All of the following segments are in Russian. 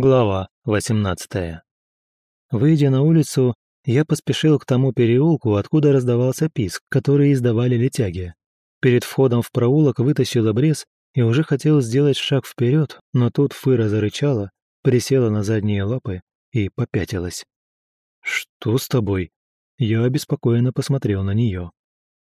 Глава 18. Выйдя на улицу, я поспешил к тому переулку, откуда раздавался писк, который издавали летяги. Перед входом в проулок вытащил обрез и уже хотел сделать шаг вперед, но тут Фыра зарычала, присела на задние лапы и попятилась. «Что с тобой?» Я обеспокоенно посмотрел на нее.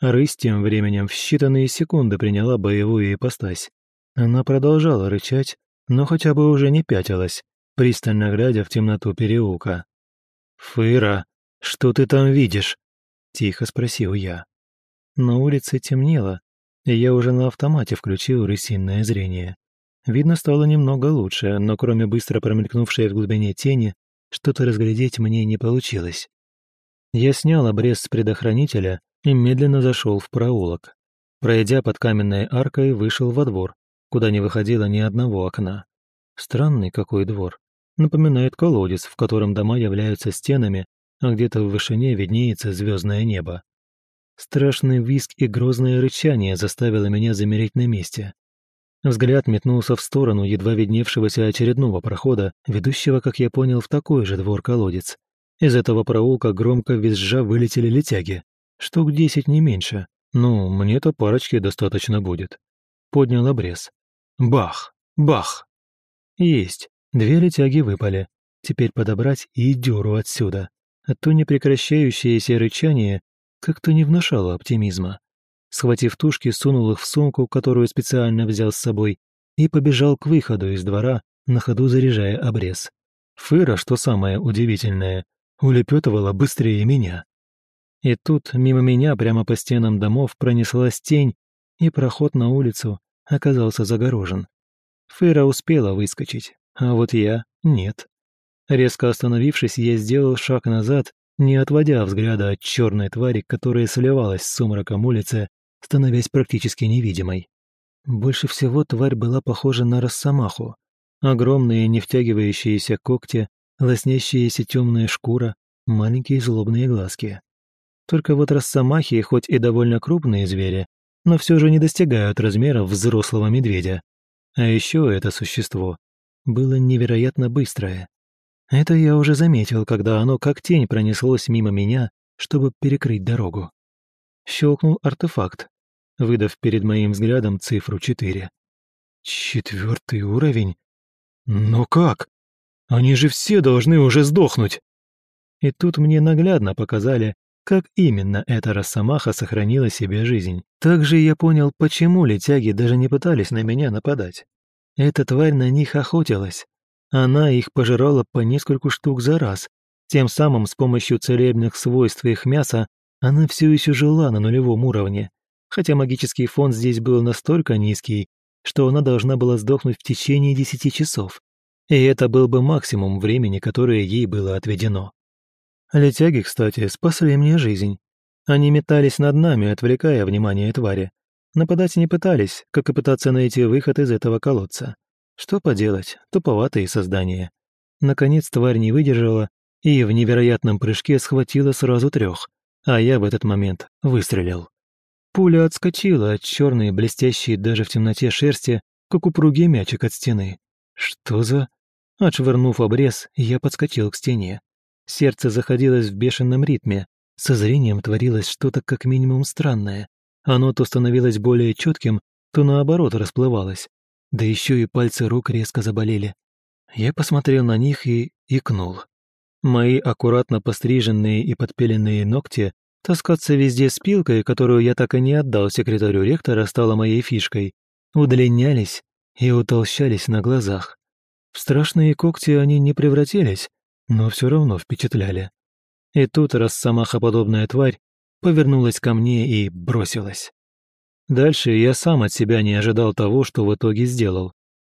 Рысь тем временем в считанные секунды приняла боевую ипостась. Она продолжала рычать, но хотя бы уже не пятилась, пристально глядя в темноту переулка. «Фыра, что ты там видишь?» – тихо спросил я. На улице темнело, и я уже на автомате включил рысинное зрение. Видно стало немного лучше, но кроме быстро промелькнувшей в глубине тени, что-то разглядеть мне не получилось. Я снял обрез с предохранителя и медленно зашел в проулок. Пройдя под каменной аркой, вышел во двор, куда не выходило ни одного окна. Странный какой двор. Напоминает колодец, в котором дома являются стенами, а где-то в вышине виднеется звездное небо. Страшный виск и грозное рычание заставило меня замереть на месте. Взгляд метнулся в сторону едва видневшегося очередного прохода, ведущего, как я понял, в такой же двор-колодец. Из этого проулка громко визжа вылетели летяги. Штук десять не меньше. Ну, мне-то парочки достаточно будет. Поднял обрез. Бах! Бах! Есть. Две летяги выпали. Теперь подобрать и дёру отсюда. А то непрекращающееся рычание как-то не внушало оптимизма. Схватив тушки, сунул их в сумку, которую специально взял с собой, и побежал к выходу из двора, на ходу заряжая обрез. Фыра, что самое удивительное, улепетывала быстрее меня. И тут мимо меня прямо по стенам домов пронеслась тень, и проход на улицу оказался загорожен. Фейра успела выскочить, а вот я — нет. Резко остановившись, я сделал шаг назад, не отводя взгляда от черной твари, которая сливалась с сумраком улицы, становясь практически невидимой. Больше всего тварь была похожа на росомаху. Огромные не втягивающиеся когти, лоснящаяся темная шкура, маленькие злобные глазки. Только вот росомахи, хоть и довольно крупные звери, но все же не достигают размеров взрослого медведя. А еще это существо было невероятно быстрое. Это я уже заметил, когда оно как тень пронеслось мимо меня, чтобы перекрыть дорогу. Щелкнул артефакт, выдав перед моим взглядом цифру 4. Четвертый уровень? Но как? Они же все должны уже сдохнуть. И тут мне наглядно показали, как именно эта росомаха сохранила себе жизнь. Также я понял, почему летяги даже не пытались на меня нападать. Эта тварь на них охотилась. Она их пожирала по нескольку штук за раз. Тем самым с помощью целебных свойств их мяса она все еще жила на нулевом уровне. Хотя магический фон здесь был настолько низкий, что она должна была сдохнуть в течение десяти часов. И это был бы максимум времени, которое ей было отведено. Летяги, кстати, спасли мне жизнь. Они метались над нами, отвлекая внимание твари. Нападать не пытались, как и пытаться найти выход из этого колодца. Что поделать, туповатые создания. Наконец тварь не выдержала и в невероятном прыжке схватила сразу трех, а я в этот момент выстрелил. Пуля отскочила от черной, блестящей даже в темноте шерсти, как упругий мячик от стены. Что за... Отшвырнув обрез, я подскочил к стене. Сердце заходилось в бешеном ритме. Со зрением творилось что-то как минимум странное. Оно то становилось более четким, то наоборот расплывалось. Да еще и пальцы рук резко заболели. Я посмотрел на них и икнул. Мои аккуратно постриженные и подпиленные ногти таскаться везде с пилкой, которую я так и не отдал секретарю ректора, стала моей фишкой, удлинялись и утолщались на глазах. В страшные когти они не превратились, но все равно впечатляли. И тут росомахоподобная тварь повернулась ко мне и бросилась. Дальше я сам от себя не ожидал того, что в итоге сделал.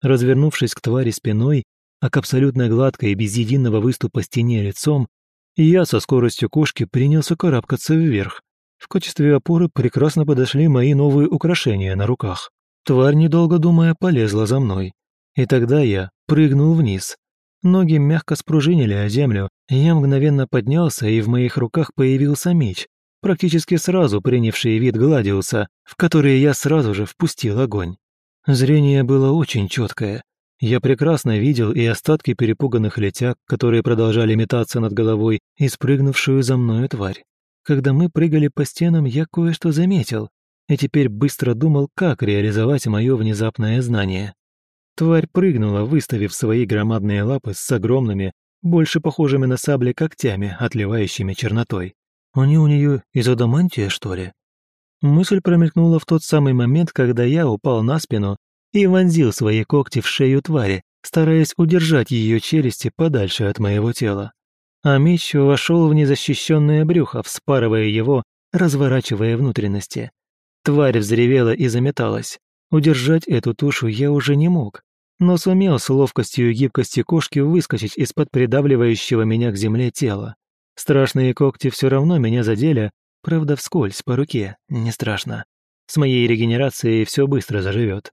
Развернувшись к твари спиной, а к абсолютно гладкой, без единого выступа стене лицом, я со скоростью кошки принялся карабкаться вверх. В качестве опоры прекрасно подошли мои новые украшения на руках. Тварь, недолго думая, полезла за мной. И тогда я прыгнул вниз, Ноги мягко спружинили о землю, я мгновенно поднялся, и в моих руках появился меч, практически сразу принявший вид Гладиуса, в который я сразу же впустил огонь. Зрение было очень четкое. Я прекрасно видел и остатки перепуганных летяг, которые продолжали метаться над головой, и спрыгнувшую за мною тварь. Когда мы прыгали по стенам, я кое-что заметил, и теперь быстро думал, как реализовать мое внезапное знание. Тварь прыгнула, выставив свои громадные лапы с огромными, больше похожими на сабли когтями, отливающими чернотой. Они у нее из адамантия, что ли? Мысль промелькнула в тот самый момент, когда я упал на спину и вонзил свои когти в шею твари, стараясь удержать ее челюсти подальше от моего тела. А меч вошел в незащищенное брюхо, вспарывая его, разворачивая внутренности. Тварь взревела и заметалась. Удержать эту тушу я уже не мог, но сумел с ловкостью и гибкостью кошки выскочить из-под придавливающего меня к земле тела. Страшные когти все равно меня задели, правда вскользь по руке, не страшно. С моей регенерацией все быстро заживет.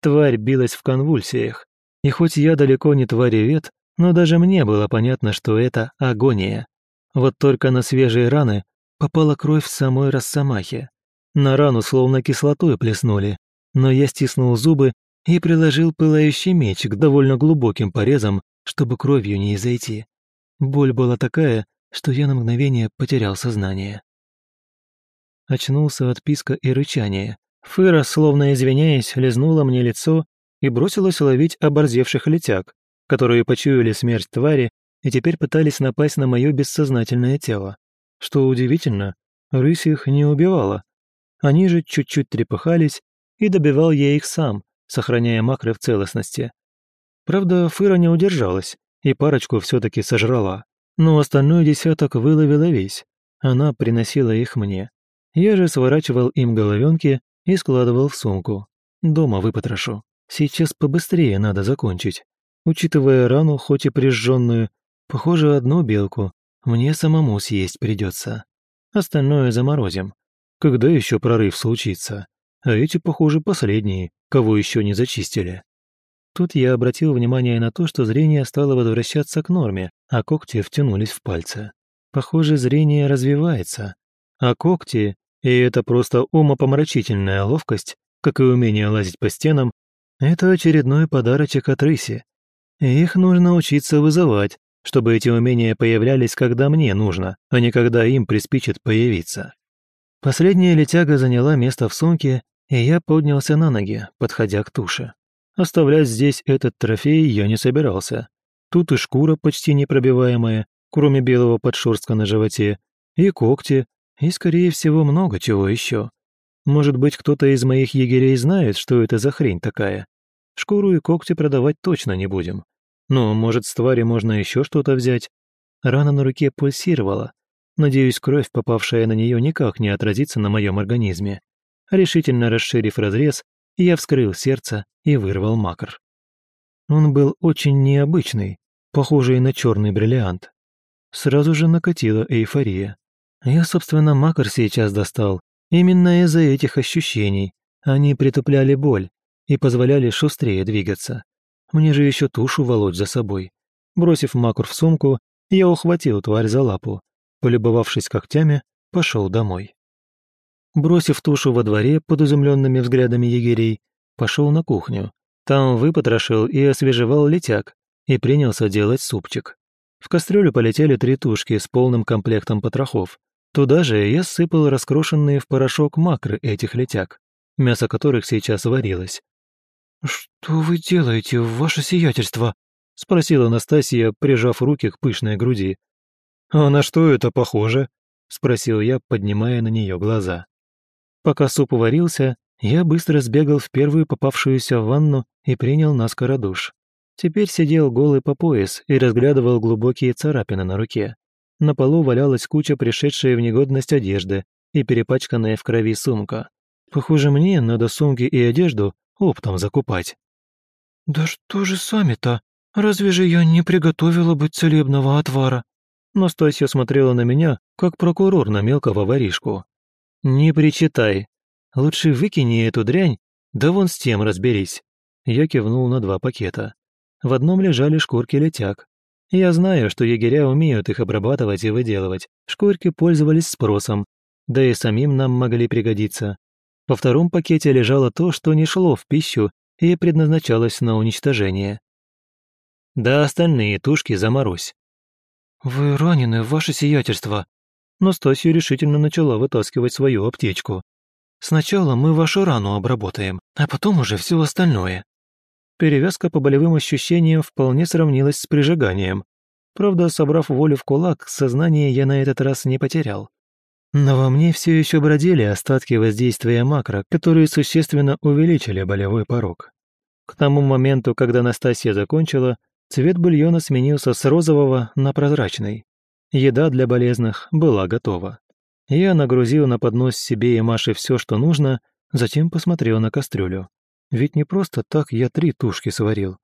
Тварь билась в конвульсиях, и хоть я далеко не тваревед, но даже мне было понятно, что это агония. Вот только на свежие раны попала кровь самой Росомахе. На рану словно кислотой плеснули, но я стиснул зубы и приложил пылающий меч к довольно глубоким порезам, чтобы кровью не изойти. Боль была такая, что я на мгновение потерял сознание. Очнулся от писка и рычания. Фыра, словно извиняясь, лизнула мне лицо и бросилась ловить оборзевших летяг, которые почуяли смерть твари и теперь пытались напасть на мое бессознательное тело. Что удивительно, рысь их не убивала. Они же чуть-чуть трепыхались, и добивал я их сам, сохраняя макры в целостности. Правда, Фыра не удержалась, и парочку все таки сожрала. Но остальной десяток выловила весь. Она приносила их мне. Я же сворачивал им головенки и складывал в сумку. Дома выпотрошу. Сейчас побыстрее надо закончить. Учитывая рану, хоть и прижженную, похоже, одну белку мне самому съесть придется. Остальное заморозим. Когда еще прорыв случится? А эти, похоже, последние, кого еще не зачистили. Тут я обратил внимание на то, что зрение стало возвращаться к норме, а когти втянулись в пальцы. Похоже, зрение развивается. А когти, и это просто умопомрачительная ловкость, как и умение лазить по стенам, это очередной подарочек от рыси. Их нужно учиться вызывать, чтобы эти умения появлялись, когда мне нужно, а не когда им приспичит появиться. Последняя летяга заняла место в сумке, и я поднялся на ноги, подходя к туше. Оставлять здесь этот трофей я не собирался. Тут и шкура почти непробиваемая, кроме белого подшерстка на животе, и когти, и, скорее всего, много чего еще. Может быть, кто-то из моих егерей знает, что это за хрень такая. Шкуру и когти продавать точно не будем. Но, может, с твари можно еще что-то взять. Рана на руке пульсировала. Надеюсь, кровь, попавшая на нее, никак не отразится на моем организме. Решительно расширив разрез, я вскрыл сердце и вырвал макар. Он был очень необычный, похожий на черный бриллиант. Сразу же накатила эйфория. Я, собственно, макар сейчас достал, именно из-за этих ощущений. Они притупляли боль и позволяли шустрее двигаться. Мне же еще тушу волочь за собой. Бросив макар в сумку, я ухватил тварь за лапу. Полюбовавшись когтями, пошел домой. Бросив тушу во дворе под изумленными взглядами егерей, пошел на кухню. Там выпотрошил и освежевал летяг и принялся делать супчик. В кастрюлю полетели три тушки с полным комплектом потрохов. Туда же я сыпал раскрошенные в порошок макры этих летяг, мясо которых сейчас варилось. «Что вы делаете, ваше сиятельство?» — спросила Анастасия, прижав руки к пышной груди. «А на что это похоже?» — спросил я, поднимая на нее глаза. Пока суп варился, я быстро сбегал в первую попавшуюся ванну и принял наскоро душ. Теперь сидел голый по пояс и разглядывал глубокие царапины на руке. На полу валялась куча пришедшей в негодность одежды и перепачканная в крови сумка. Похоже, мне надо сумки и одежду оптом закупать. «Да что же сами-то? Разве же я не приготовила бы целебного отвара?» Настасья смотрела на меня, как прокурор на мелкого воришку. «Не причитай. Лучше выкини эту дрянь, да вон с тем разберись». Я кивнул на два пакета. В одном лежали шкурки летяг. Я знаю, что егеря умеют их обрабатывать и выделывать. Шкурки пользовались спросом, да и самим нам могли пригодиться. Во втором пакете лежало то, что не шло в пищу и предназначалось на уничтожение. Да остальные тушки заморозь». «Вы ранены, ваше сиятельство», Настасья решительно начала вытаскивать свою аптечку. «Сначала мы вашу рану обработаем, а потом уже все остальное». Перевязка по болевым ощущениям вполне сравнилась с прижиганием. Правда, собрав волю в кулак, сознание я на этот раз не потерял. Но во мне все еще бродили остатки воздействия макро, которые существенно увеличили болевой порог. К тому моменту, когда Настасья закончила, цвет бульона сменился с розового на прозрачный. Еда для болезных была готова. Я нагрузил на поднос себе и Маше все, что нужно, затем посмотрел на кастрюлю. Ведь не просто так я три тушки сварил.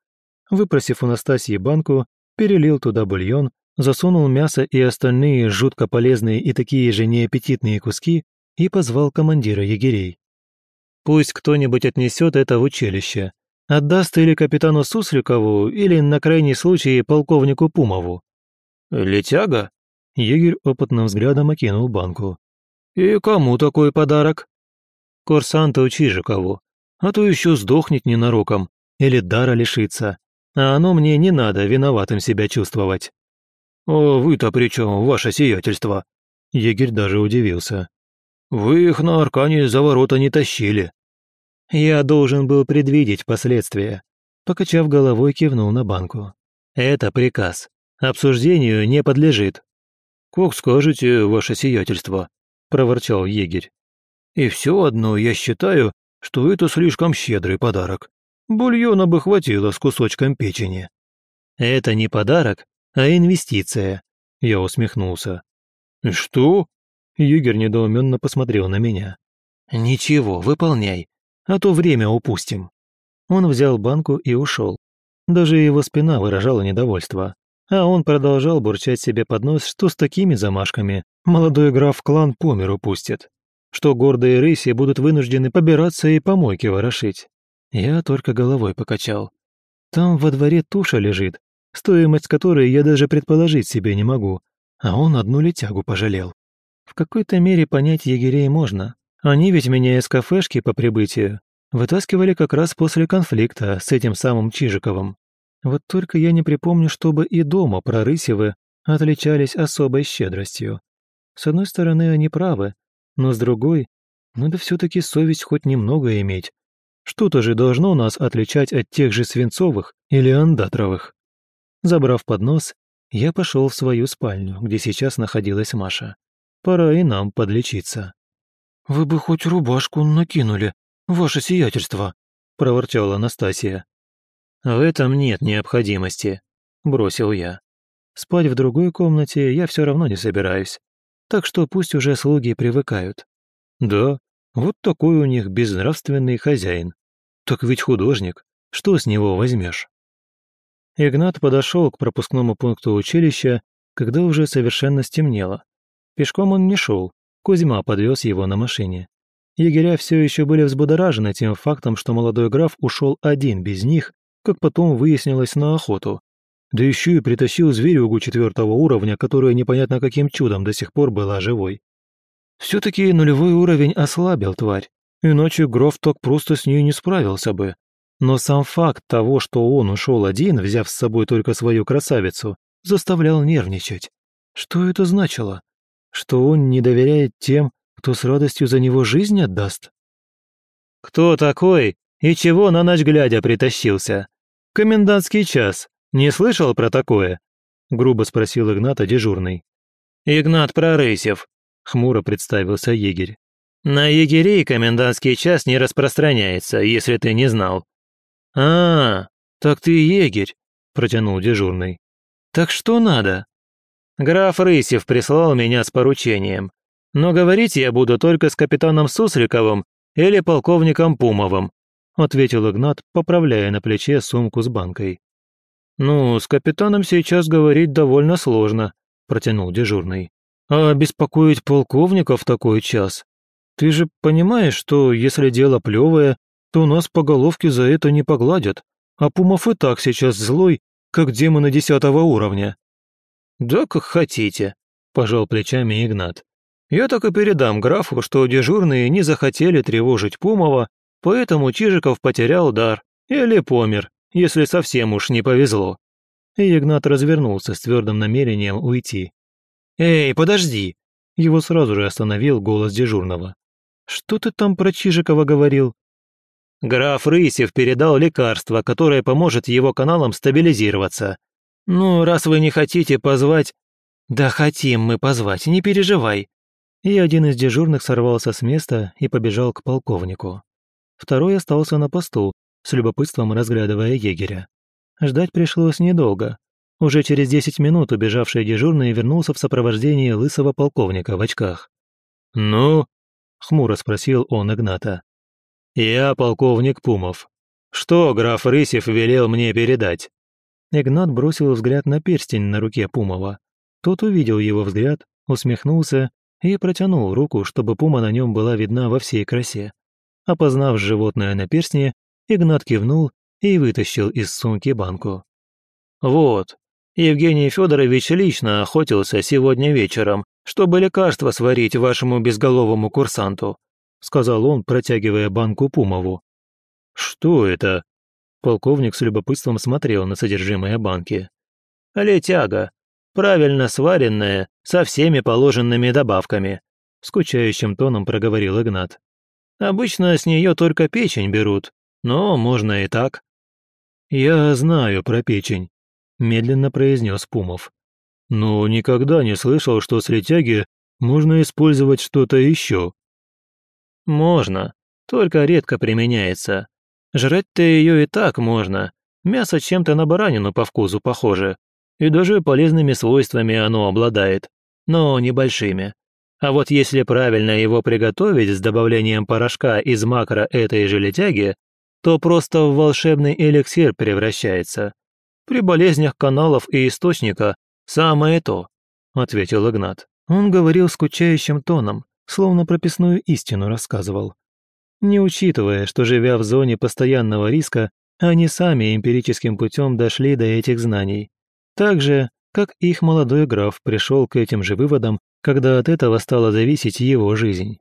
Выпросив у Настасьи банку, перелил туда бульон, засунул мясо и остальные жутко полезные и такие же неаппетитные куски и позвал командира егерей. Пусть кто-нибудь отнесет это в училище. Отдаст или капитану Сусликову, или, на крайний случай, полковнику Пумову. «Летяга?» Егерь опытным взглядом окинул банку. «И кому такой подарок?» «Курсанту Чижикову. А то еще сдохнет ненароком или дара лишится. А оно мне не надо виноватым себя чувствовать». «А вы-то при чем, ваше сиятельство?» Егерь даже удивился. «Вы их на Аркане за ворота не тащили». «Я должен был предвидеть последствия», покачав головой, кивнул на банку. «Это приказ. Обсуждению не подлежит». «Как скажете, ваше сиятельство», – проворчал егерь. «И все одно я считаю, что это слишком щедрый подарок. Бульона бы хватило с кусочком печени». «Это не подарок, а инвестиция», – я усмехнулся. «Что?» – егерь недоуменно посмотрел на меня. «Ничего, выполняй, а то время упустим». Он взял банку и ушел. Даже его спина выражала недовольство. А он продолжал бурчать себе под нос, что с такими замашками молодой граф клан по миру пустит, что гордые рыси будут вынуждены побираться и помойки ворошить. Я только головой покачал. Там во дворе туша лежит, стоимость которой я даже предположить себе не могу, а он одну летягу пожалел. В какой-то мере понять егерей можно. Они ведь меня из кафешки по прибытию вытаскивали как раз после конфликта с этим самым Чижиковым. Вот только я не припомню, чтобы и дома прорысевы отличались особой щедростью. С одной стороны, они правы, но с другой, надо все-таки совесть хоть немного иметь. Что-то же должно нас отличать от тех же Свинцовых или Андатровых. Забрав поднос, я пошел в свою спальню, где сейчас находилась Маша. Пора и нам подлечиться. «Вы бы хоть рубашку накинули, ваше сиятельство», – проворчала Анастасия. «В этом нет необходимости», – бросил я. «Спать в другой комнате я все равно не собираюсь, так что пусть уже слуги привыкают». «Да, вот такой у них безнравственный хозяин. Так ведь художник, что с него возьмешь?» Игнат подошел к пропускному пункту училища, когда уже совершенно стемнело. Пешком он не шел, Кузьма подвез его на машине. Егеря все еще были взбудоражены тем фактом, что молодой граф ушел один без них как потом выяснилось, на охоту. Да еще и притащил зверюгу четвертого уровня, которая непонятно каким чудом до сих пор была живой. Все-таки нулевой уровень ослабил тварь, иначе Гроф так просто с ней не справился бы. Но сам факт того, что он ушел один, взяв с собой только свою красавицу, заставлял нервничать. Что это значило? Что он не доверяет тем, кто с радостью за него жизнь отдаст? «Кто такой и чего на ночь глядя притащился?» «Комендантский час. Не слышал про такое?» — грубо спросил Игната дежурный. «Игнат Прорысев», — хмуро представился егерь. «На егерей комендантский час не распространяется, если ты не знал». «А, так ты егерь», — протянул дежурный. «Так что надо?» «Граф Рысев прислал меня с поручением. Но говорить я буду только с капитаном Сусликовым или полковником Пумовым ответил Игнат, поправляя на плече сумку с банкой. «Ну, с капитаном сейчас говорить довольно сложно», – протянул дежурный. «А беспокоить полковника в такой час? Ты же понимаешь, что если дело плевое, то нас по головке за это не погладят, а Пумов и так сейчас злой, как демоны десятого уровня». «Да как хотите», – пожал плечами Игнат. «Я так и передам графу, что дежурные не захотели тревожить Пумова Поэтому Чижиков потерял дар или помер, если совсем уж не повезло. и Игнат развернулся с твердым намерением уйти. «Эй, подожди!» Его сразу же остановил голос дежурного. «Что ты там про Чижикова говорил?» Граф Рысев передал лекарство, которое поможет его каналам стабилизироваться. Ну, раз вы не хотите позвать... Да хотим мы позвать, не переживай. И один из дежурных сорвался с места и побежал к полковнику. Второй остался на посту, с любопытством разглядывая егеря. Ждать пришлось недолго. Уже через десять минут убежавший дежурный вернулся в сопровождении лысого полковника в очках. «Ну?» — хмуро спросил он Игната. «Я полковник Пумов. Что граф Рысев велел мне передать?» Игнат бросил взгляд на перстень на руке Пумова. Тот увидел его взгляд, усмехнулся и протянул руку, чтобы Пума на нем была видна во всей красе. Опознав животное на перстне, Игнат кивнул и вытащил из сумки банку. «Вот, Евгений Федорович лично охотился сегодня вечером, чтобы лекарство сварить вашему безголовому курсанту», сказал он, протягивая банку Пумову. «Что это?» Полковник с любопытством смотрел на содержимое банки. «Летяга. Правильно сваренная, со всеми положенными добавками», скучающим тоном проговорил Игнат. «Обычно с нее только печень берут, но можно и так». «Я знаю про печень», — медленно произнес Пумов. «Но никогда не слышал, что с летяги можно использовать что-то еще». «Можно, только редко применяется. Жрать-то ее и так можно. Мясо чем-то на баранину по вкусу похоже. И даже полезными свойствами оно обладает, но небольшими. А вот если правильно его приготовить с добавлением порошка из макро этой же летяги, то просто в волшебный эликсир превращается. При болезнях каналов и источника самое то, ответил Игнат. Он говорил скучающим тоном, словно прописную истину рассказывал. Не учитывая, что живя в зоне постоянного риска, они сами эмпирическим путем дошли до этих знаний. Так же, как их молодой граф пришел к этим же выводам, когда от этого стала зависеть его жизнь.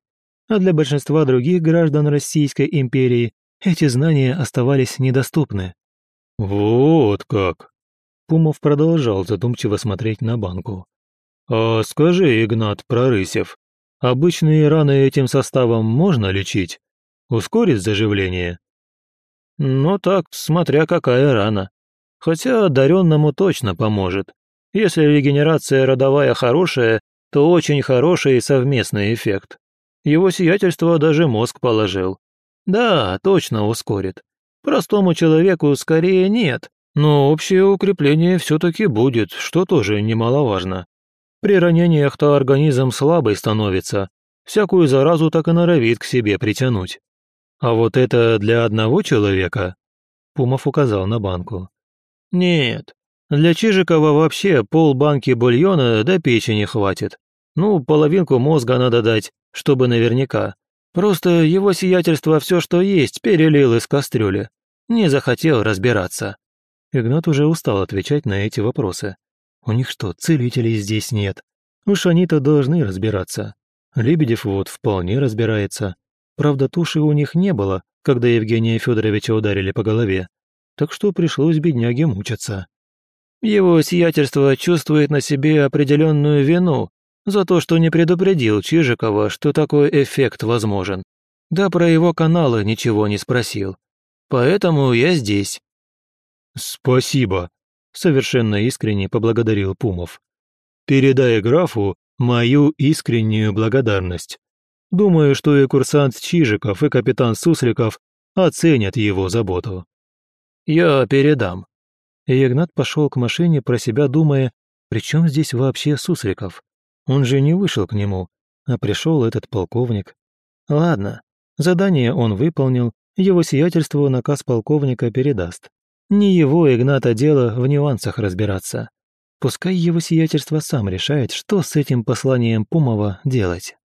А для большинства других граждан Российской империи эти знания оставались недоступны. «Вот как!» Пумов продолжал задумчиво смотреть на банку. «А скажи, Игнат Прорысев, обычные раны этим составом можно лечить? Ускорит заживление?» «Ну так, смотря какая рана. Хотя одаренному точно поможет. Если регенерация родовая хорошая, то очень хороший совместный эффект. Его сиятельство даже мозг положил. Да, точно ускорит. Простому человеку скорее нет, но общее укрепление все-таки будет, что тоже немаловажно. При ранениях-то организм слабый становится, всякую заразу так и норовит к себе притянуть. А вот это для одного человека?» Пумов указал на банку. «Нет, для Чижикова вообще полбанки бульона до печени хватит. Ну, половинку мозга надо дать, чтобы наверняка. Просто его сиятельство все, что есть, перелил из кастрюли. Не захотел разбираться». Игнат уже устал отвечать на эти вопросы. У них что, целителей здесь нет? Уж они-то должны разбираться. Лебедев вот вполне разбирается. Правда, туши у них не было, когда Евгения Федоровича ударили по голове. Так что пришлось бедняге мучиться. Его сиятельство чувствует на себе определенную вину за то, что не предупредил Чижикова, что такой эффект возможен. Да про его каналы ничего не спросил. Поэтому я здесь». «Спасибо», — совершенно искренне поблагодарил Пумов. «Передай графу мою искреннюю благодарность. Думаю, что и курсант Чижиков, и капитан Сусликов оценят его заботу». «Я передам». И Игнат пошел к машине, про себя думая, при чем здесь вообще Сусликов? Он же не вышел к нему, а пришел этот полковник. Ладно, задание он выполнил, его сиятельству наказ полковника передаст. Не его, Игната, дело в нюансах разбираться. Пускай его сиятельство сам решает, что с этим посланием Пумова делать.